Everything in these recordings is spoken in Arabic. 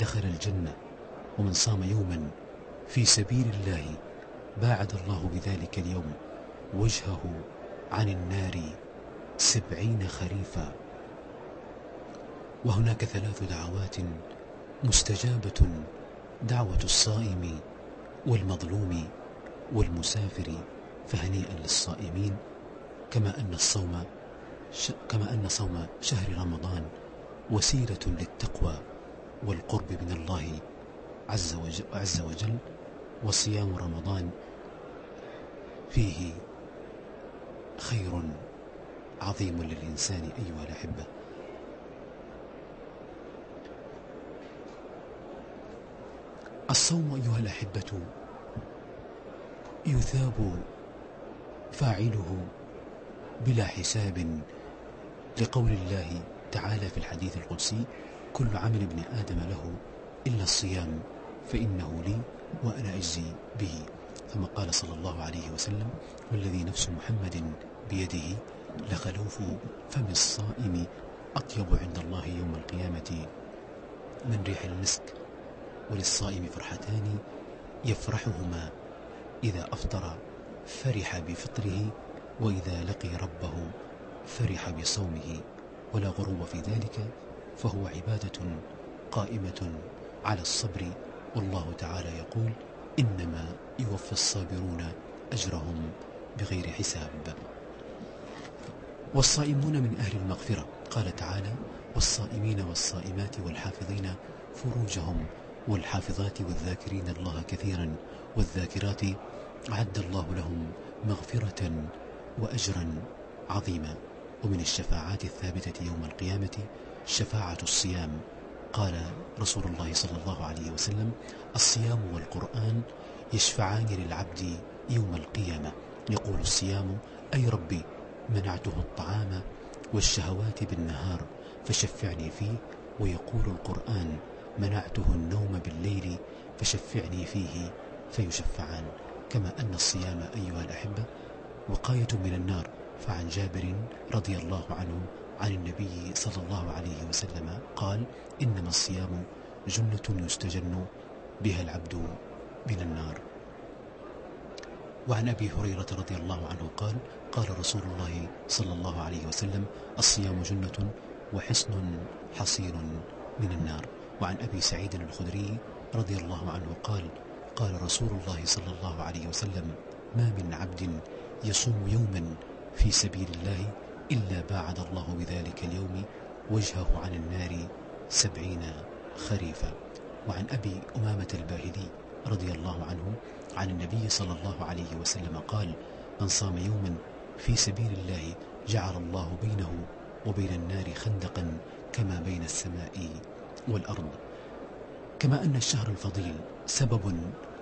دخل الجنة ومن صام يوما في سبيل الله باعد الله بذلك اليوم وجهه عن النار سبعين خريفا. وهناك ثلاث دعوات مستجابة دعوة الصائم والمظلوم والمسافر فهنيئا للصائمين. كما أن الصوم كما أن صوم شهر رمضان وسيلة للتقوى. والقرب من الله عز وجل, عز وجل وصيام رمضان فيه خير عظيم للإنسان أيها الأحبة. الصوم أيها الأحبة يثاب فاعله بلا حساب لقول الله تعالى في الحديث القدسي كل عمل ابن آدم له إلا الصيام فإنه لي وأنا أجزي به. ثم قال صلى الله عليه وسلم والذي نفس محمد بيده لخلوف فم الصائم أطيب عند الله يوم القيامة من ريح المسك. وللصائم فرحتان يفرحهما إذا أفطر فرح بفطره وإذا لقي ربه فرح بصومه. ولا غرو في ذلك فهو عبادة قائمة على الصبر. والله تعالى يقول إنما يوفي الصابرون أجرهم بغير حساب. والصائمون من أهل المغفرة. قال تعالى والصائمين والصائمات والحافظين فروجهم والحافظات والذاكرين الله كثيرا والذاكرات أعد الله لهم مغفرة وأجرا عظيما. ومن الشفاعات الثابتة يوم القيامة شفاعة الصيام. قال رسول الله صلى الله عليه وسلم الصيام والقرآن يشفعان للعبد يوم القيامة. يقول الصيام أي ربي منعته الطعام والشهوات بالنهار فشفعني فيه. ويقول القرآن منعته النوم بالليل فشفعني فيه فيشفعان. كما أن الصيام أيها الأحبة وقاية من النار. فعن جابر رضي الله عنه عن النبي صلى الله عليه وسلم قال إنما الصيام جنة يستجن بها العبد من النار. وعن أبي هريرة رضي الله عنه قال قال رسول الله صلى الله عليه وسلم الصيام جنة وحصن حصين من النار. وعن أبي سعيد الخدري رضي الله عنه قال قال رسول الله صلى الله عليه وسلم ما من عبد يصوم يوما في سبيل الله إلا باعد الله بذلك اليوم وجهه عن النار سبعين خريفا. وعن أبي أمامة الباهلي رضي الله عنه عن النبي صلى الله عليه وسلم قال من صام يوما في سبيل الله جعل الله بينه وبين النار خندقا كما بين السماء والأرض. كما أن الشهر الفضيل سبب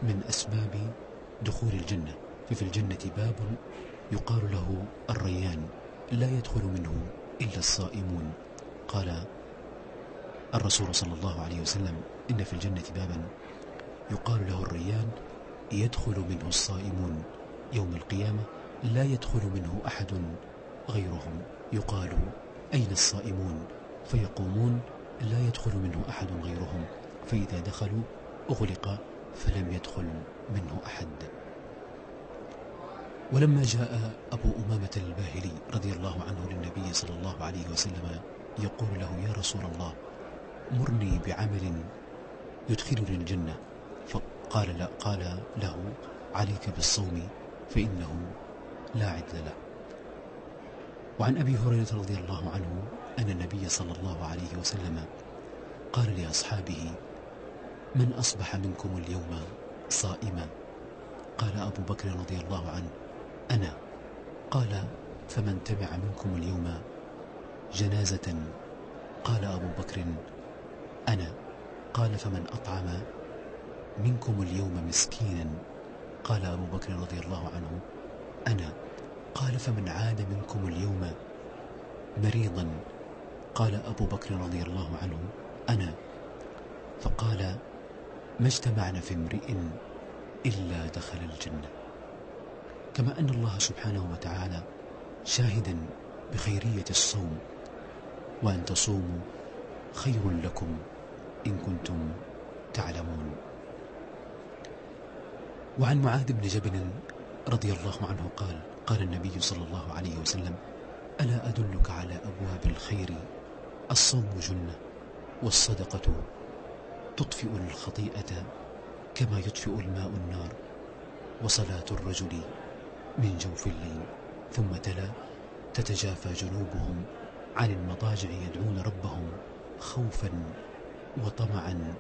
من أسباب دخول الجنة. ففي الجنة باب يقال له الريان لا يدخل منه إلا الصائمون. قال الرسول صلى الله عليه وسلم إن في الجنة بابا. يقال له الريان يدخل منه الصائمون. يوم القيامة لا يدخل منه أحد غيرهم. يقال أين الصائمون؟ فيقومون لا يدخل منه أحد غيرهم. فإذا دخلوا أغلق فلم يدخل منه أحد. ولما جاء أبو أمامة الباهلي رضي الله عنه للنبي صلى الله عليه وسلم يقول له يا رسول الله مرني بعمل يدخلني الجنة. فقال لا قال له عليك بالصوم فإنه لا عدل له. وعن أبي هريرة رضي الله عنه أن النبي صلى الله عليه وسلم قال لأصحابه من أصبح منكم اليوم صائما؟ قال أبو بكر رضي الله عنه أنا. قال فمن تبع منكم اليوم جنازة؟ قال أبو بكر أنا. قال فمن أطعم منكم اليوم مسكينا؟ قال أبو بكر رضي الله عنه أنا. قال فمن عاد منكم اليوم مريضا؟ قال أبو بكر رضي الله عنه أنا. فقال ما اجتمعنا في امرئ إلا دخل الجنة. كما أن الله سبحانه وتعالى شاهدا بخيرية الصوم وأن تصوموا خير لكم إن كنتم تعلمون. وعن معاذ بن جبل رضي الله عنه قال قال النبي صلى الله عليه وسلم ألا أدلك على أبواب الخير؟ الصوم جنة والصدقة تطفئ الخطيئة كما يطفئ الماء النار وصلاة الرجل من جوف الليل ثم تلا تتجافى جنوبهم عن المضاجع يدعون ربهم خوفا وطمعا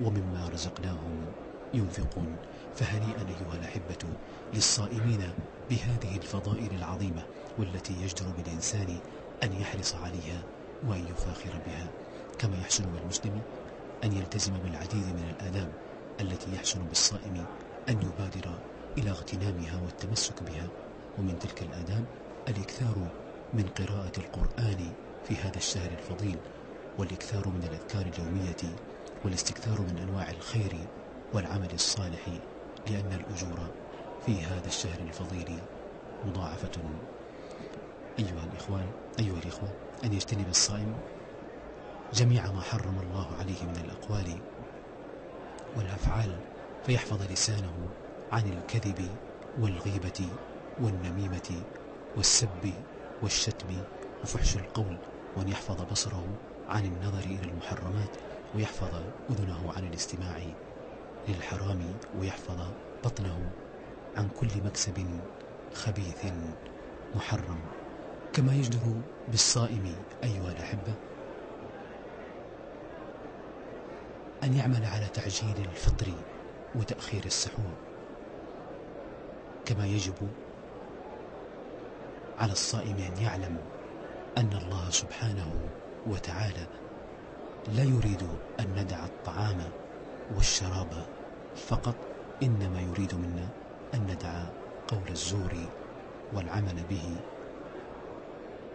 ومما رزقناهم ينفقون. فهنيئا أيها الأحبة للصائمين بهذه الفضائل العظيمة والتي يجدر بالإنسان أن يحرص عليها وأن يفاخر بها. كما يحسن بالمسلم أن يلتزم بالعديد من الآداب التي يحسن بالصائم أن يبادر إلى اغتنامها والتمسك بها. ومن تلك الآداب الإكثار من قراءة القرآن في هذا الشهر الفضيل والإكثار من الأذكار اليومية والاستكثار من أنواع الخير والعمل الصالح لأن الأجور في هذا الشهر الفضيل مضاعفة. أيها الإخوان أيها الإخوة أن يجتنب الصائم جميع ما حرم الله عليه من الأقوال والأفعال فيحفظ لسانه عن الكذب والغيبة والنميمة والسب والشتم وفحش القول وأن يحفظ بصره عن النظر إلى المحرمات ويحفظ أذنه عن الاستماع للحرام ويحفظ بطنه عن كل مكسب خبيث محرم. كما يجدر بالصائم أيها الأحبة أن يعمل على تعجيل الفطر وتأخير السحور. كما يجب على الصائم أن يعلم أن الله سبحانه وتعالى لا يريد أن ندع الطعام والشراب فقط إنما يريد منا أن ندع قول الزور والعمل به.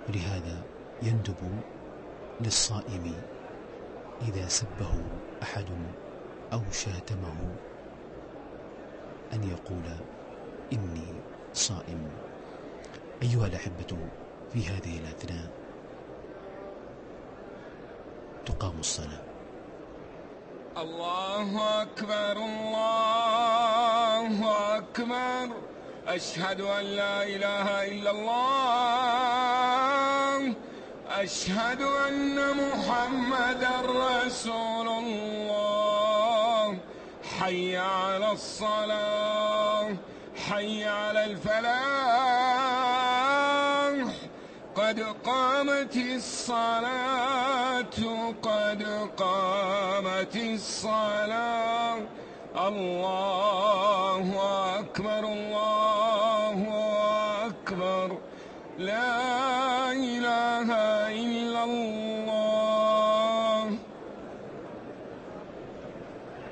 ولهذا يندب للصائم إذا سبه أحد أو شاتمه أن يقول إني صائم. أيها الأحبة في هذه الأثناء تقام الصلاة. الله أكبر الله أكبر. أشهد أن لا إله إلا الله. أشهد أن محمد رسول الله. حي على الصلاة. حي على الفلاح. قد قامت الصلاة قد قامت الصلاة. الله أكبر الله أكبر. لا إله إلا الله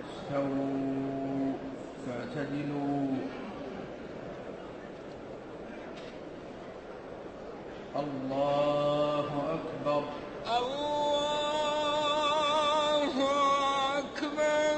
استووا فاعتدلوا الله أكبر الله أكبر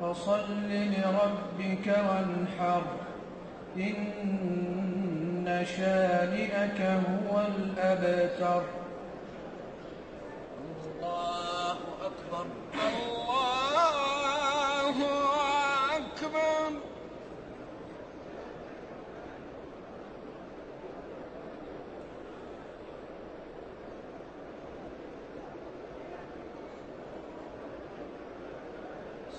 فصل لربك وانحر. إن شانئك هو الأبتر. الله أكبر. الله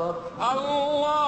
أكبر. الله.